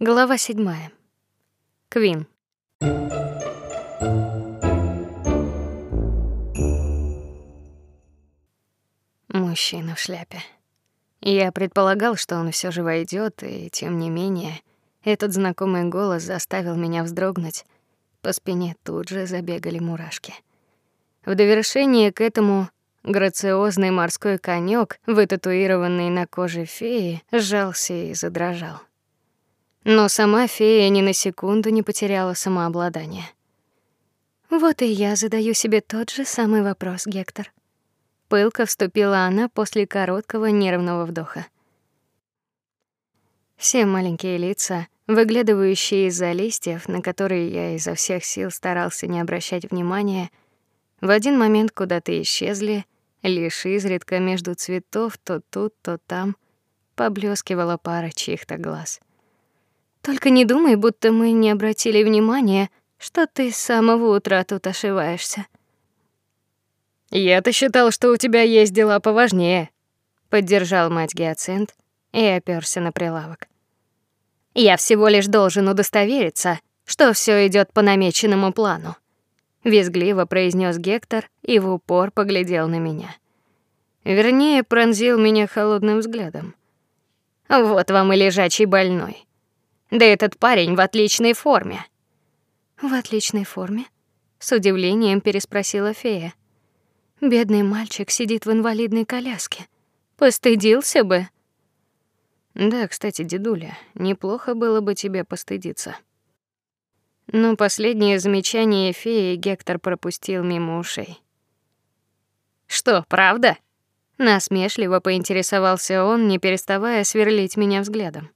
Глава седьмая. Квин. Мужчина в шляпе. Я предполагал, что он все же войдет, и тем не менее, этот знакомый голос заставил меня вздрогнуть. По спине тут же забегали мурашки. В довершение к этому грациозный морской конек, вытатуированный на коже феи, сжался и задрожал. Но сама фея ни на секунду не потеряла самообладание. Вот и я задаю себе тот же самый вопрос, Гектор. Пылко вступила она после короткого нервного вдоха. Все маленькие лица, выглядывающие из-за листьев, на которые я изо всех сил старался не обращать внимания, в один момент куда-то исчезли, лишь изредка между цветов то тут, то там поблескивала пара чьих-то глаз. Только не думай, будто мы не обратили внимания, что ты с самого утра тут ошиваешься. Я-то считал, что у тебя есть дела поважнее, поддержал мать Гиацинт и оперся на прилавок. Я всего лишь должен удостовериться, что все идет по намеченному плану, визгливо произнес Гектор и в упор поглядел на меня. Вернее, пронзил меня холодным взглядом. Вот вам и лежачий больной. Да этот парень в отличной форме. В отличной форме? С удивлением переспросила фея. Бедный мальчик сидит в инвалидной коляске. Постыдился бы. Да, кстати, дедуля, неплохо было бы тебе постыдиться. Но последнее замечание феи Гектор пропустил мимо ушей. Что, правда? Насмешливо поинтересовался он, не переставая сверлить меня взглядом.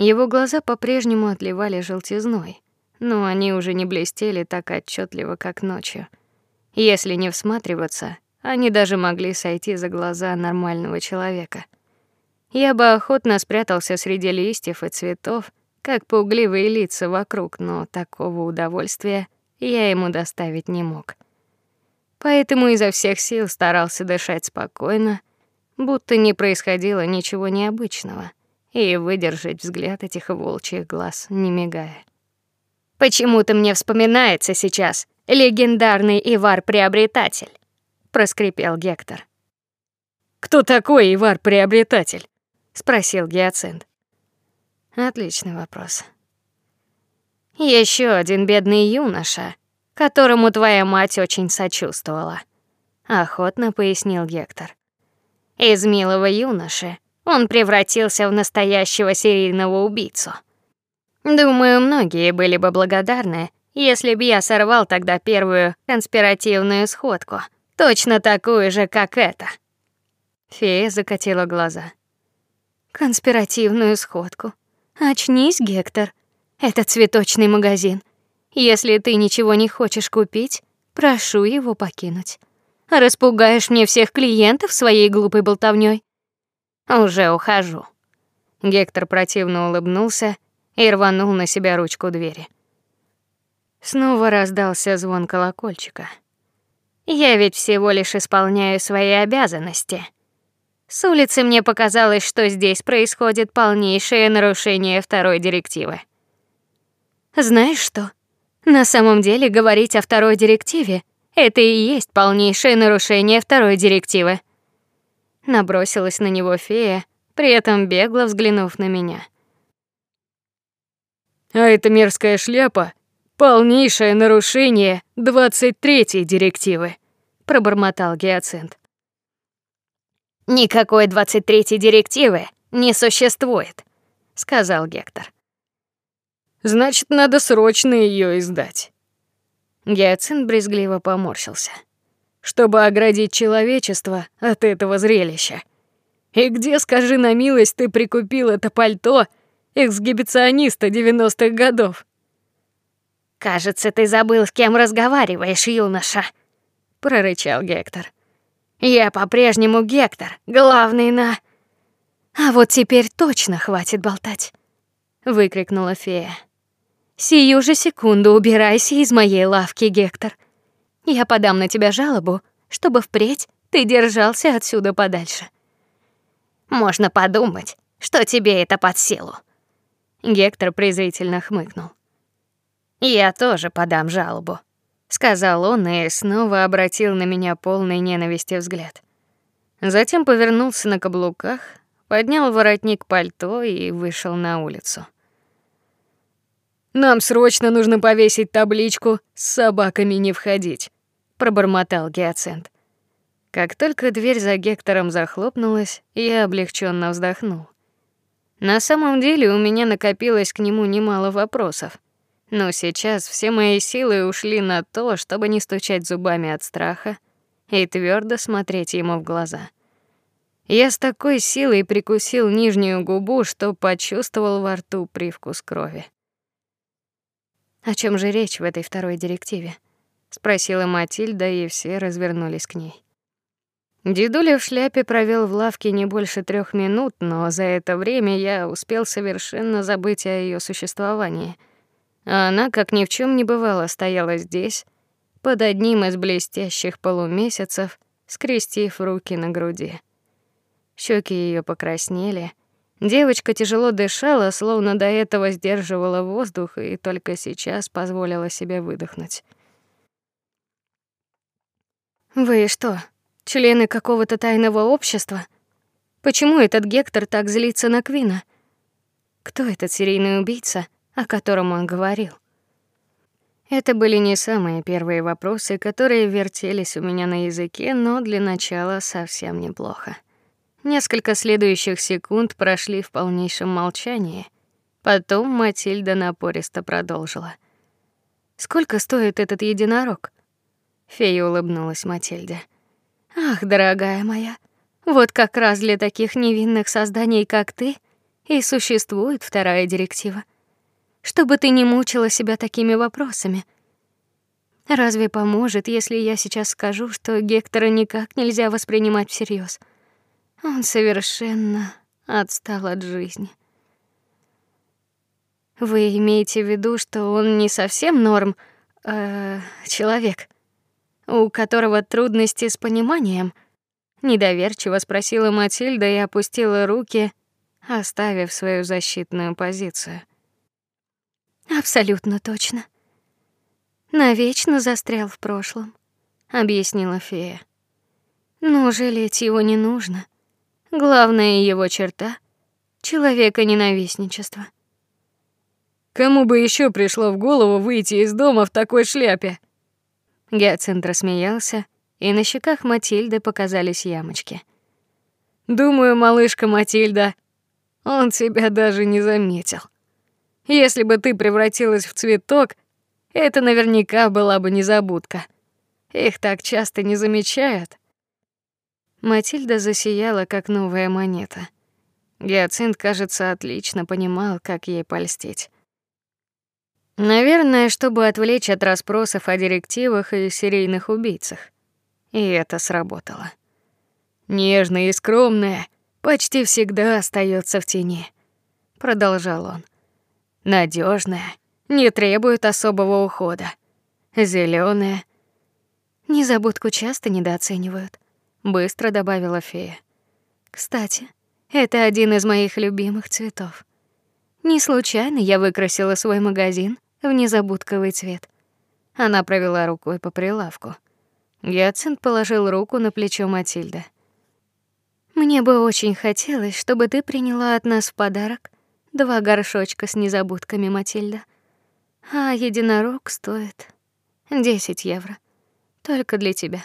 Его глаза по-прежнему отливали желтизной, но они уже не блестели так отчетливо, как ночью. Если не всматриваться, они даже могли сойти за глаза нормального человека. Я бы охотно спрятался среди листьев и цветов, как пугливые лица вокруг, но такого удовольствия я ему доставить не мог. Поэтому изо всех сил старался дышать спокойно, будто не происходило ничего необычного, и выдержать взгляд этих волчьих глаз, не мигая. Почему-то мне вспоминается сейчас легендарный Ивар-приобретатель, проскрипел Гектор. Кто такой Ивар-приобретатель? спросил Гиацинт. Отличный вопрос. Еще один бедный юноша, которому твоя мать очень сочувствовала, охотно пояснил Гектор. Из милого юноши он превратился в настоящего серийного убийцу. Думаю, многие были бы благодарны, если бы я сорвал тогда первую конспиративную сходку, точно такую же, как эта. Фея закатила глаза. Конспиративную сходку. Очнись, Гектор. Это цветочный магазин. Если ты ничего не хочешь купить, прошу его покинуть. Распугаешь мне всех клиентов своей глупой болтовнёй. Уже ухожу. Гектор противно улыбнулся и рванул на себя ручку двери. Снова раздался звон колокольчика. Я ведь всего лишь исполняю свои обязанности. С улицы мне показалось, что здесь происходит полнейшее нарушение второй директивы. Знаешь что? На самом деле говорить о второй директиве это и есть полнейшее нарушение второй директивы. Набросилась на него фея, при этом бегло взглянув на меня. А эта мерзкая шляпа полнейшее нарушение 23-й директивы, пробормотал Гиацинт. Никакой 23-й директивы не существует, сказал Гектор. Значит, надо срочно ее издать. Гиацинт брезгливо поморщился. Чтобы оградить человечество от этого зрелища. И где, скажи на милость, ты прикупил это пальто эксгибициониста 90-х годов? Кажется, ты забыл, с кем разговариваешь, юноша, прорычал Гектор. Я по-прежнему Гектор, главный на А вот теперь точно хватит болтать, выкрикнула фея. Сию же секунду убирайся из моей лавки, Гектор. Я подам на тебя жалобу, чтобы впредь ты держался отсюда подальше. Можно подумать, что тебе это под силу. Гектор презрительно хмыкнул. Я тоже подам жалобу, сказал он и снова обратил на меня полный ненависти взгляд. Затем повернулся на каблуках, поднял воротник пальто и вышел на улицу. Нам срочно нужно повесить табличку с собаками не входить, пробормотал Гиацинт. Как только дверь за Гектором захлопнулась, я облегченно вздохнул. На самом деле у меня накопилось к нему немало вопросов, но сейчас все мои силы ушли на то, чтобы не стучать зубами от страха и твердо смотреть ему в глаза. Я с такой силой прикусил нижнюю губу, что почувствовал во рту привкус крови. О чем же речь в этой второй директиве? спросила Матильда, и все развернулись к ней. Дедуля в шляпе провел в лавке не больше трех минут, но за это время я успел совершенно забыть о ее существовании. А она, как ни в чем не бывало, стояла здесь, под одним из блестящих полумесяцев, скрестив руки на груди. Щеки ее покраснели, Девочка тяжело дышала, словно до этого сдерживала воздух и только сейчас позволила себе выдохнуть. Вы что, члены какого-то тайного общества? Почему этот Гектор так злится на Квина? Кто этот серийный убийца, о котором он говорил? Это были не самые первые вопросы, которые вертелись у меня на языке, но для начала совсем неплохо. Несколько следующих секунд прошли в полнейшем молчании. Потом Матильда напористо продолжила: "Сколько стоит этот единорог?" Фея улыбнулась Матильде. "Ах, дорогая моя, вот как раз для таких невинных созданий, как ты, и существует вторая директива. Чтобы ты не мучила себя такими вопросами. Разве поможет, если я сейчас скажу, что Гектора никак нельзя воспринимать всерьез? Он совершенно отстал от жизни. Вы имеете в виду, что он не совсем норм, э, человек, у которого трудности с пониманием? Недоверчиво спросила Матильда и опустила руки, оставив свою защитную позицию. Абсолютно точно. Навечно застрял в прошлом, объяснила фея. Но жалеть его не нужно. Главная его черта человека ненавистничество. Кому бы еще пришло в голову выйти из дома в такой шляпе? Гиацинт рассмеялся, и на щеках Матильды показались ямочки. Думаю, малышка Матильда, он тебя даже не заметил. Если бы ты превратилась в цветок, это наверняка была бы незабудка. Их так часто не замечают. Матильда засияла, как новая монета. Гиацинт, кажется, отлично понимал, как ей польстить. Наверное, чтобы отвлечь от расспросов о директивах и серийных убийцах. И это сработало. Нежная и скромная почти всегда остается в тени, продолжал он. Надежная, не требует особого ухода. Зеленая. Незабудку часто недооценивают быстро добавила фея. Кстати, это один из моих любимых цветов. Не случайно я выкрасила свой магазин в незабудковый цвет. Она провела рукой по прилавку. Гиацинт положил руку на плечо Матильды. Мне бы очень хотелось, чтобы ты приняла от нас в подарок два горшочка с незабудками, Матильда. А единорог стоит 10 евро. Только для тебя.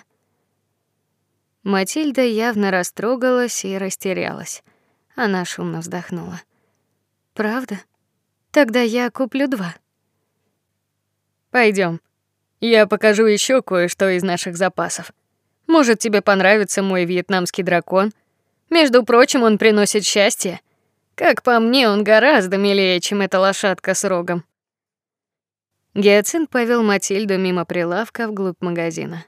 Матильда явно растрогалась и растерялась. Она шумно вздохнула. Правда? Тогда я куплю два. Пойдем. Я покажу еще кое-что из наших запасов. Может, тебе понравится мой вьетнамский дракон. Между прочим, он приносит счастье. Как по мне, он гораздо милее, чем эта лошадка с рогом. Гиацинт повел Матильду мимо прилавка вглубь магазина.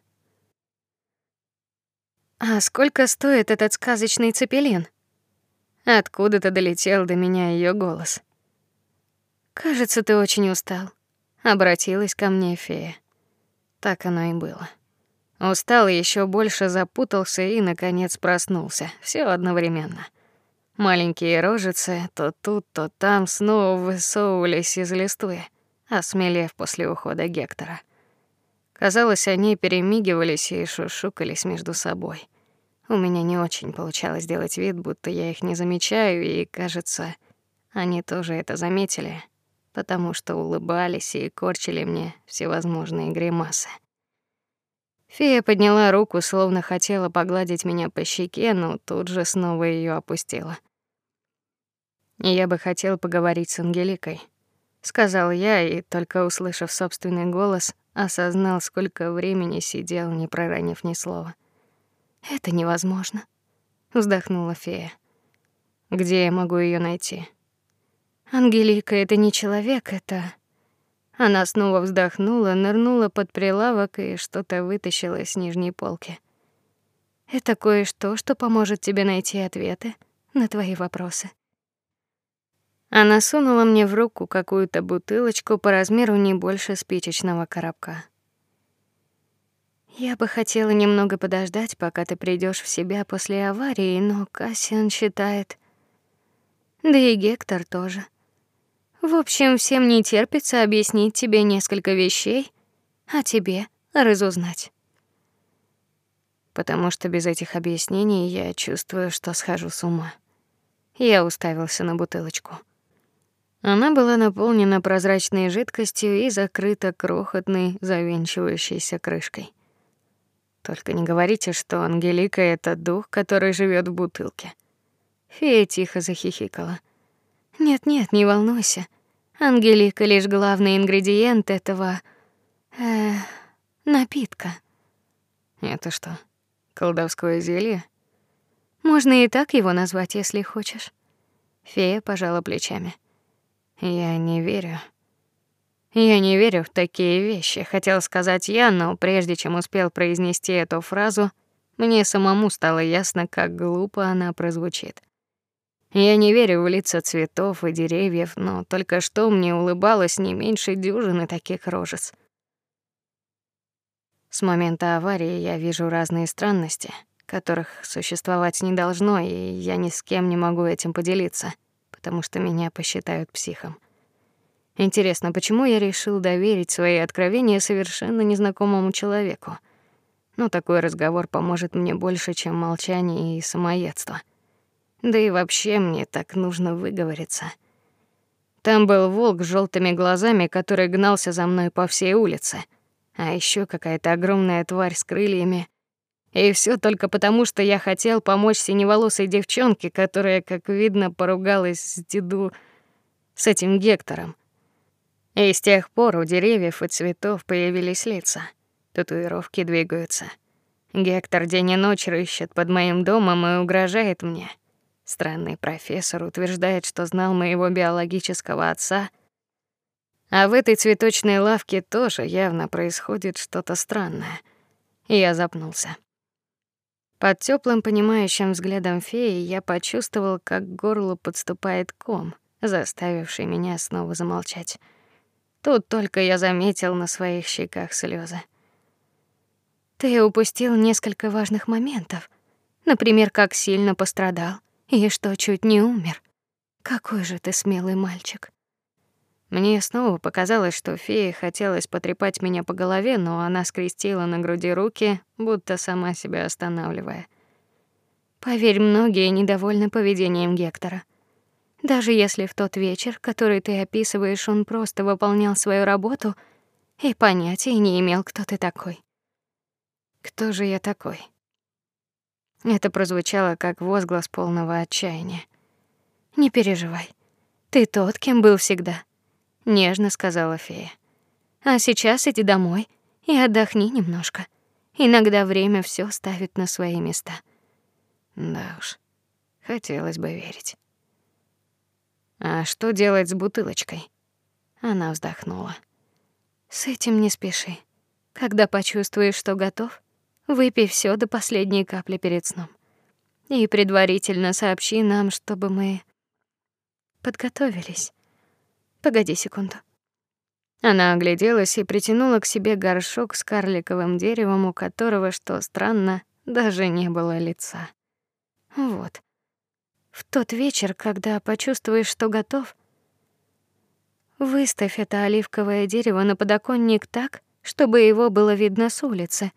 А сколько стоит этот сказочный цепелин? Откуда-то долетел до меня ее голос. Кажется, ты очень устал, обратилась ко мне фея. Так оно и было. Устал еще больше запутался и наконец проснулся. Все одновременно. Маленькие рожицы то тут, то там снова высовывались из листвы, осмелев после ухода Гектора. Казалось, они перемигивались и шушукались между собой. У меня не очень получалось сделать вид, будто я их не замечаю, и, кажется, они тоже это заметили, потому что улыбались и корчили мне всевозможные гримасы. Фея подняла руку, словно хотела погладить меня по щеке, но тут же снова ее опустила. Я бы хотел поговорить с Ангеликой, сказал я, и только услышав собственный голос, осознал, сколько времени сидел, не проронив ни слова. Это невозможно, вздохнула фея. Где я могу ее найти? Ангелика это не человек, это Она снова вздохнула, нырнула под прилавок и что-то вытащила с нижней полки. Это кое-что, что поможет тебе найти ответы на твои вопросы. Она сунула мне в руку какую-то бутылочку по размеру не больше спичечного коробка. Я бы хотела немного подождать, пока ты придешь в себя после аварии, но Кассиан считает, да и Гектор тоже. В общем, всем не терпится объяснить тебе несколько вещей, а тебе разузнать. Потому что без этих объяснений я чувствую, что схожу с ума. Я уставился на бутылочку. Она была наполнена прозрачной жидкостью и закрыта крохотной завинчивающейся крышкой. Только не говорите, что Ангелика это дух, который живет в бутылке. Фея тихо захихикала. Нет-нет, не волнуйся. Ангелика лишь главный ингредиент этого э, напитка. Это что? Колдовское зелье? Можно и так его назвать, если хочешь. Фея пожала плечами. Я не верю. Я не верю в такие вещи, хотел сказать я, но прежде чем успел произнести эту фразу, мне самому стало ясно, как глупо она прозвучит. Я не верю в лица цветов и деревьев, но только что мне улыбалось не меньше дюжины таких рожец. С момента аварии я вижу разные странности, которых существовать не должно, и я ни с кем не могу этим поделиться, потому что меня посчитают психом. Интересно, почему я решил доверить свои откровения совершенно незнакомому человеку? Но такой разговор поможет мне больше, чем молчание и самоедство. Да и вообще мне так нужно выговориться. Там был волк с желтыми глазами, который гнался за мной по всей улице. А еще какая-то огромная тварь с крыльями. И все только потому, что я хотел помочь синеволосой девчонке, которая, как видно, поругалась с деду с этим Гектором. И с тех пор у деревьев и цветов появились лица. Татуировки двигаются. Гектор день и ночь рыщет под моим домом и угрожает мне. Странный профессор утверждает, что знал моего биологического отца. А в этой цветочной лавке тоже явно происходит что-то странное. Я запнулся. Под теплым понимающим взглядом феи я почувствовал, как к горлу подступает ком, заставивший меня снова замолчать. Тут только я заметил на своих щеках слезы. Ты упустил несколько важных моментов. Например, как сильно пострадал и что чуть не умер. Какой же ты смелый мальчик. Мне снова показалось, что фея хотелось потрепать меня по голове, но она скрестила на груди руки, будто сама себя останавливая. Поверь, многие недовольны поведением Гектора. Даже если в тот вечер, который ты описываешь, он просто выполнял свою работу и понятия не имел, кто ты такой. Кто же я такой? Это прозвучало как возглас полного отчаяния. Не переживай. Ты тот, кем был всегда, нежно сказала фея. А сейчас иди домой и отдохни немножко. Иногда время все ставит на свои места. Да уж. Хотелось бы верить. А что делать с бутылочкой? Она вздохнула. С этим не спеши. Когда почувствуешь, что готов, выпей все до последней капли перед сном. И предварительно сообщи нам, чтобы мы подготовились. Погоди секунду. Она огляделась и притянула к себе горшок с карликовым деревом, у которого, что странно, даже не было лица. Вот. в тот вечер, когда почувствуешь, что готов, выставь это оливковое дерево на подоконник так, чтобы его было видно с улицы.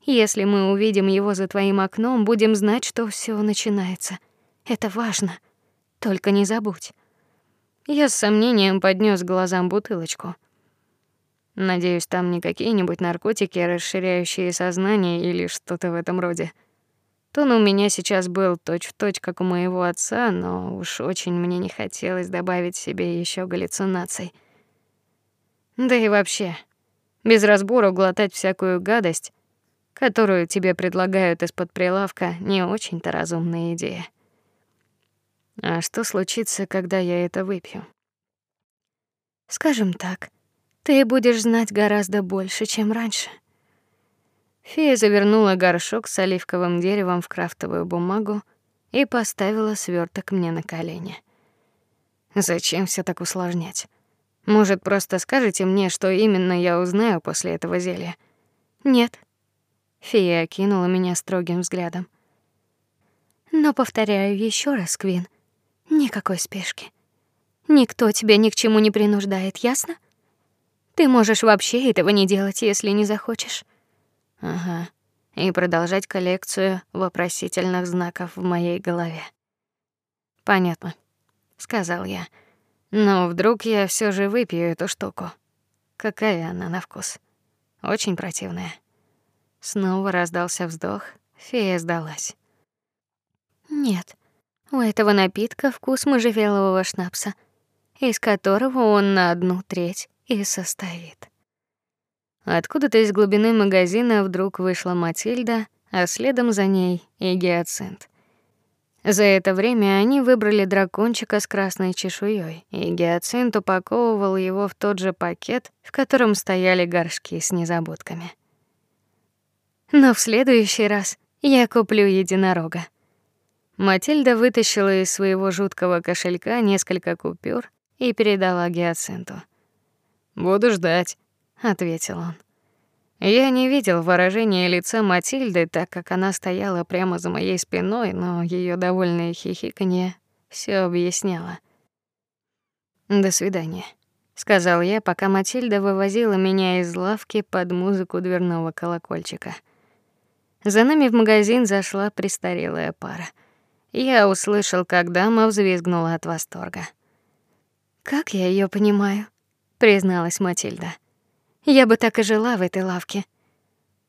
Если мы увидим его за твоим окном, будем знать, что все начинается. Это важно. Только не забудь. Я с сомнением поднес глазам бутылочку. Надеюсь, там не какие-нибудь наркотики, расширяющие сознание или что-то в этом роде. Тон у меня сейчас был точь-в-точь, как у моего отца, но уж очень мне не хотелось добавить себе еще галлюцинаций. Да и вообще, без разбора глотать всякую гадость, которую тебе предлагают из-под прилавка, не очень-то разумная идея. А что случится, когда я это выпью? Скажем так, ты будешь знать гораздо больше, чем раньше. Фея завернула горшок с оливковым деревом в крафтовую бумагу и поставила сверток мне на колени. Зачем все так усложнять? Может, просто скажете мне, что именно я узнаю после этого зелья? Нет. Фея окинула меня строгим взглядом. Но повторяю еще раз, Квин, никакой спешки. Никто тебя ни к чему не принуждает, ясно? Ты можешь вообще этого не делать, если не захочешь. Ага. И продолжать коллекцию вопросительных знаков в моей голове. Понятно, сказал я. Но вдруг я все же выпью эту штуку. Какая она на вкус? Очень противная. Снова раздался вздох. Фея сдалась. Нет. У этого напитка вкус можжевелового шнапса, из которого он на одну треть и состоит. Откуда-то из глубины магазина вдруг вышла Матильда, а следом за ней и Гиацинт. За это время они выбрали дракончика с красной чешуей, и Гиацинт упаковывал его в тот же пакет, в котором стояли горшки с незабудками. Но в следующий раз я куплю единорога. Матильда вытащила из своего жуткого кошелька несколько купюр и передала Гиацинту. "Буду ждать", ответил он. Я не видел выражения лица Матильды, так как она стояла прямо за моей спиной, но ее довольное хихиканье все объясняло. До свидания, сказал я, пока Матильда вывозила меня из лавки под музыку дверного колокольчика. За нами в магазин зашла престарелая пара. Я услышал, как дама взвизгнула от восторга. Как я ее понимаю, призналась Матильда. Я бы так и жила в этой лавке.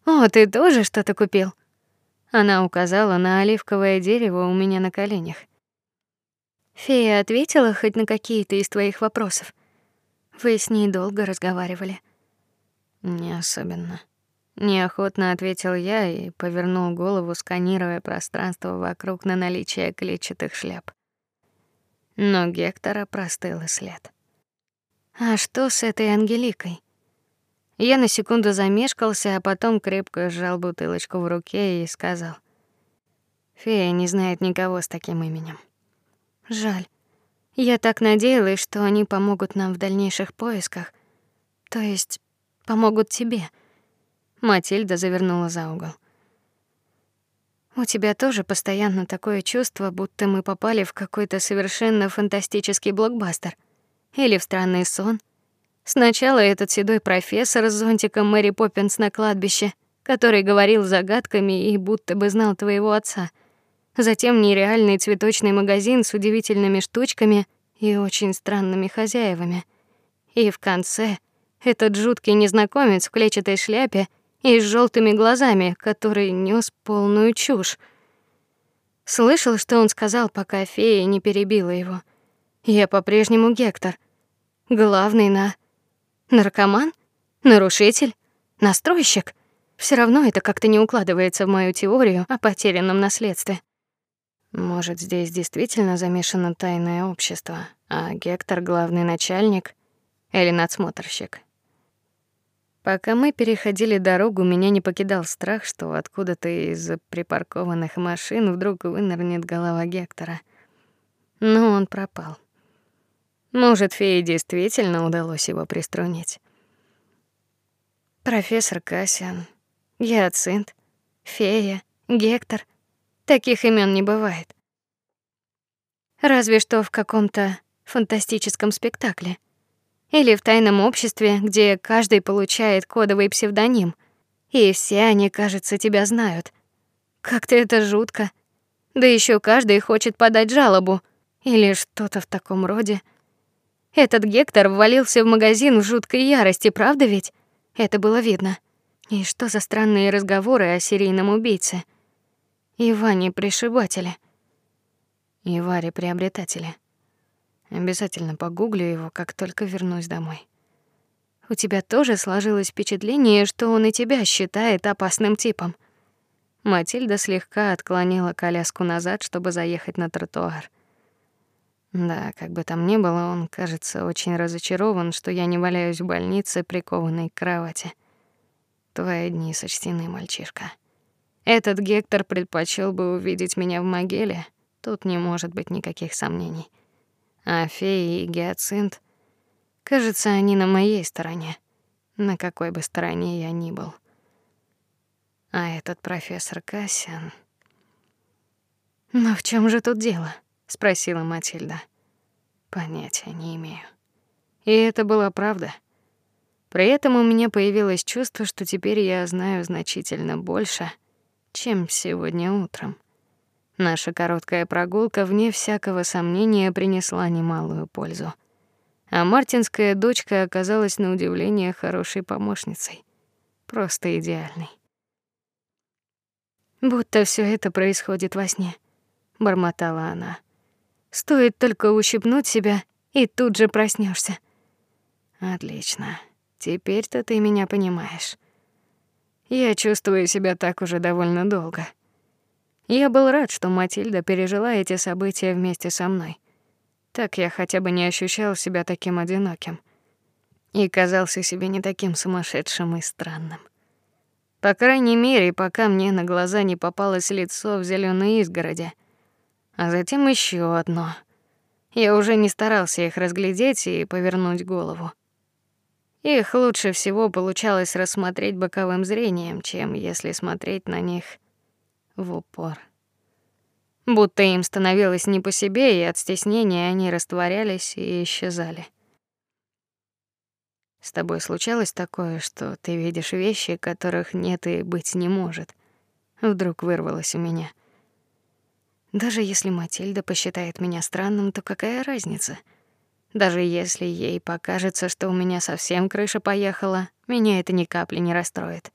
О, ты тоже что-то купил? Она указала на оливковое дерево у меня на коленях. Фея ответила хоть на какие-то из твоих вопросов. Вы с ней долго разговаривали? Не особенно. Неохотно ответил я и повернул голову, сканируя пространство вокруг на наличие клетчатых шляп. Но Гектора простыл и след. А что с этой Ангеликой? Я на секунду замешкался, а потом крепко сжал бутылочку в руке и сказал: "Фея не знает никого с таким именем. Жаль. Я так надеялась, что они помогут нам в дальнейших поисках. То есть помогут тебе". Матильда завернула за угол. У тебя тоже постоянно такое чувство, будто мы попали в какой-то совершенно фантастический блокбастер или в странный сон. Сначала этот седой профессор с зонтиком Мэри Поппинс на кладбище, который говорил загадками и будто бы знал твоего отца. Затем нереальный цветочный магазин с удивительными штучками и очень странными хозяевами. И в конце этот жуткий незнакомец в клетчатой шляпе и с желтыми глазами, который нёс полную чушь. Слышал, что он сказал, пока фея не перебила его. Я по-прежнему Гектор, главный на Наркоман? Нарушитель? Настройщик? Все равно это как-то не укладывается в мою теорию о потерянном наследстве. Может, здесь действительно замешано тайное общество, а Гектор главный начальник или надсмотрщик. Пока мы переходили дорогу, меня не покидал страх, что откуда-то из припаркованных машин вдруг вынырнет голова Гектора. Но он пропал. Может, фее действительно удалось его приструнить. Профессор Кассиан, Гиацинт, фея, Гектор. Таких имен не бывает. Разве что в каком-то фантастическом спектакле или в тайном обществе, где каждый получает кодовый псевдоним, и все они, кажется, тебя знают. Как-то это жутко. Да еще каждый хочет подать жалобу или что-то в таком роде. Этот Гектор ввалился в магазин в жуткой ярости, правда ведь? Это было видно. И что за странные разговоры о серийном убийце? Иване пришибателе. И Варе приобретателе. Обязательно погуглю его, как только вернусь домой. У тебя тоже сложилось впечатление, что он и тебя считает опасным типом. Матильда слегка отклонила коляску назад, чтобы заехать на тротуар. Да, как бы там ни было, он, кажется, очень разочарован, что я не валяюсь в больнице, прикованной к кровати. Твои дни сочтены, мальчишка. Этот Гектор предпочел бы увидеть меня в могиле. Тут не может быть никаких сомнений. А феи и гиацинт, кажется, они на моей стороне, на какой бы стороне я ни был. А этот профессор Кассиан... Но в чем же тут дело? спросила Матильда. Понятия не имею. И это была правда. При этом у меня появилось чувство, что теперь я знаю значительно больше, чем сегодня утром. Наша короткая прогулка вне всякого сомнения принесла немалую пользу. А мартинская дочка оказалась на удивление хорошей помощницей. Просто идеальной. Будто все это происходит во сне, бормотала она. Стоит только ущипнуть себя, и тут же проснешься. Отлично. Теперь-то ты меня понимаешь. Я чувствую себя так уже довольно долго. Я был рад, что Матильда пережила эти события вместе со мной. Так я хотя бы не ощущал себя таким одиноким и казался себе не таким сумасшедшим и странным. По крайней мере, пока мне на глаза не попалось лицо в зеленой изгороди, а затем еще одно. Я уже не старался их разглядеть и повернуть голову. Их лучше всего получалось рассмотреть боковым зрением, чем если смотреть на них в упор. Будто им становилось не по себе, и от стеснения они растворялись и исчезали. С тобой случалось такое, что ты видишь вещи, которых нет и быть не может? Вдруг вырвалось у меня. Даже если Матильда посчитает меня странным, то какая разница? Даже если ей покажется, что у меня совсем крыша поехала, меня это ни капли не расстроит.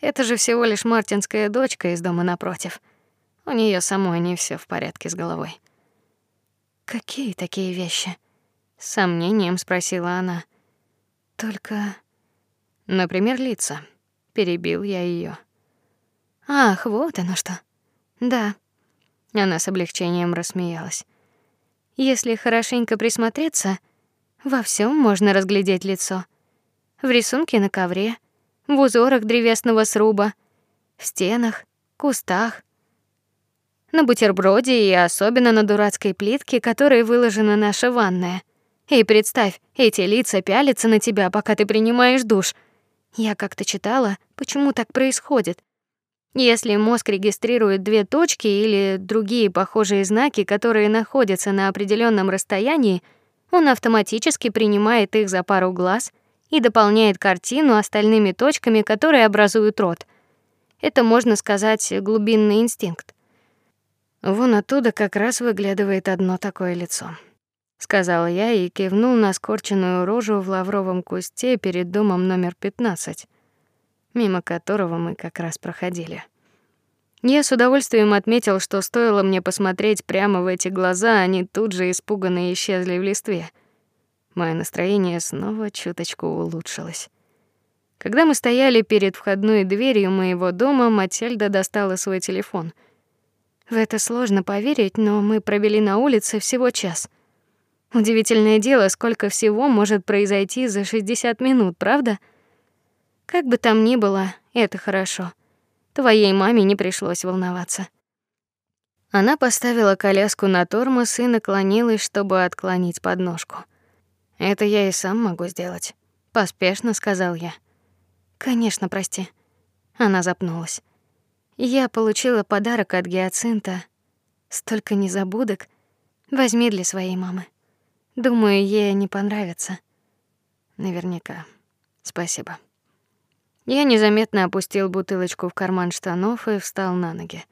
Это же всего лишь мартинская дочка из дома напротив. У нее самой не все в порядке с головой. Какие такие вещи? с сомнением спросила она. Только, например, лица. Перебил я ее. Ах, вот оно что. Да. Она с облегчением рассмеялась. Если хорошенько присмотреться, во всем можно разглядеть лицо. В рисунке на ковре, в узорах древесного сруба, в стенах, кустах, на бутерброде и особенно на дурацкой плитке, которой выложена наша ванная. И представь, эти лица пялятся на тебя, пока ты принимаешь душ. Я как-то читала, почему так происходит. Если мозг регистрирует две точки или другие похожие знаки, которые находятся на определенном расстоянии, он автоматически принимает их за пару глаз и дополняет картину остальными точками, которые образуют рот. Это можно сказать глубинный инстинкт. Вон оттуда как раз выглядывает одно такое лицо сказала я и кивнул на скорченную рожу в лавровом кусте перед домом номер 15, мимо которого мы как раз проходили. Я с удовольствием отметил, что стоило мне посмотреть прямо в эти глаза, они тут же испуганно исчезли в листве. Мое настроение снова чуточку улучшилось. Когда мы стояли перед входной дверью моего дома, Матильда достала свой телефон. В это сложно поверить, но мы провели на улице всего час. Удивительное дело, сколько всего может произойти за 60 минут, правда? Как бы там ни было, это хорошо. Твоей маме не пришлось волноваться. Она поставила коляску на тормоз и наклонилась, чтобы отклонить подножку. Это я и сам могу сделать, поспешно сказал я. Конечно, прости. Она запнулась. Я получила подарок от гиацинта. Столько незабудок. Возьми для своей мамы. Думаю, ей не понравится. Наверняка. Спасибо. Я незаметно опустил бутылочку в карман штанов и встал на ноги.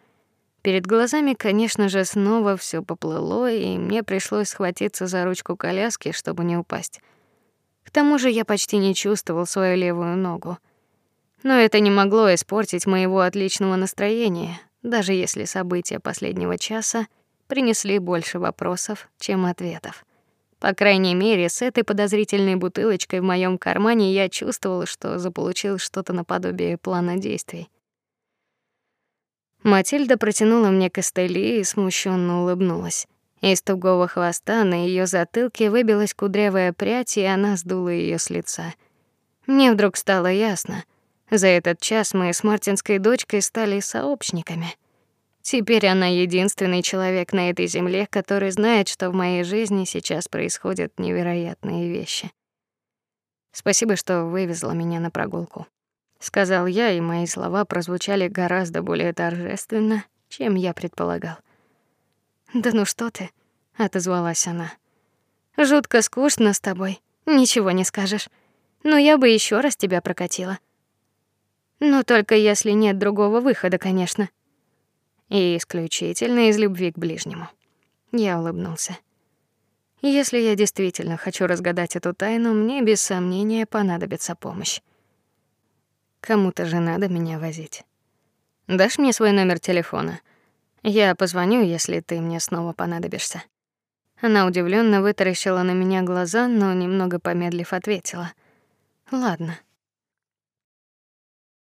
Перед глазами, конечно же, снова все поплыло, и мне пришлось схватиться за ручку коляски, чтобы не упасть. К тому же я почти не чувствовал свою левую ногу. Но это не могло испортить моего отличного настроения, даже если события последнего часа принесли больше вопросов, чем ответов. По крайней мере, с этой подозрительной бутылочкой в моем кармане я чувствовал, что заполучил что-то наподобие плана действий. Матильда протянула мне костыли и смущенно улыбнулась. Из тугого хвоста на ее затылке выбилась кудрявая прядь, и она сдула ее с лица. Мне вдруг стало ясно, за этот час мы с Мартинской дочкой стали сообщниками. Теперь она единственный человек на этой земле, который знает, что в моей жизни сейчас происходят невероятные вещи. Спасибо, что вывезла меня на прогулку, сказал я, и мои слова прозвучали гораздо более торжественно, чем я предполагал. Да ну что ты, отозвалась она. Жутко скучно с тобой. Ничего не скажешь. Но я бы еще раз тебя прокатила. Но только если нет другого выхода, конечно и исключительно из любви к ближнему. Я улыбнулся. Если я действительно хочу разгадать эту тайну, мне без сомнения понадобится помощь. Кому-то же надо меня возить. Дашь мне свой номер телефона? Я позвоню, если ты мне снова понадобишься. Она удивленно вытаращила на меня глаза, но немного помедлив ответила: "Ладно".